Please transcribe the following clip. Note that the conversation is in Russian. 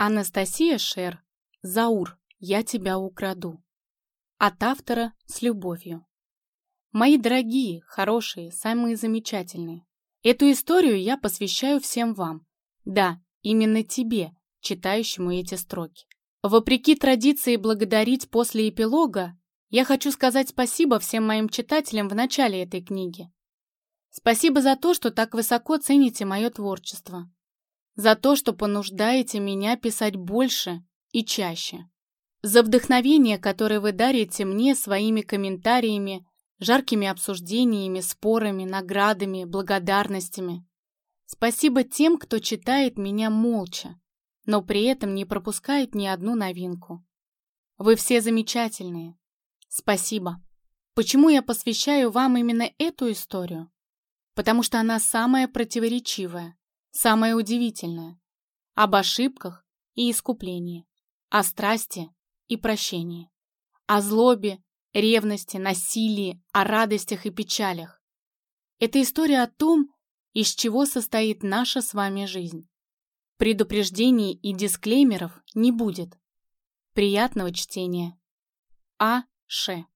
Анастасия Шер. Заур. Я тебя украду. От автора с любовью. Мои дорогие, хорошие, самые замечательные. Эту историю я посвящаю всем вам. Да, именно тебе, читающему эти строки. Вопреки традиции благодарить после эпилога, я хочу сказать спасибо всем моим читателям в начале этой книги. Спасибо за то, что так высоко цените мое творчество. За то, что понуждаете меня писать больше и чаще. За вдохновение, которое вы дарите мне своими комментариями, жаркими обсуждениями, спорами, наградами, благодарностями. Спасибо тем, кто читает меня молча, но при этом не пропускает ни одну новинку. Вы все замечательные. Спасибо. Почему я посвящаю вам именно эту историю? Потому что она самая противоречивая, самая удивительная. Об ошибках и искуплении, о страсти и прощении, о злобе, ревности, насилии, о радостях и печалях. Это история о том, из чего состоит наша с вами жизнь. Предупреждений и дисклеймеров не будет. Приятного чтения. А. Ше.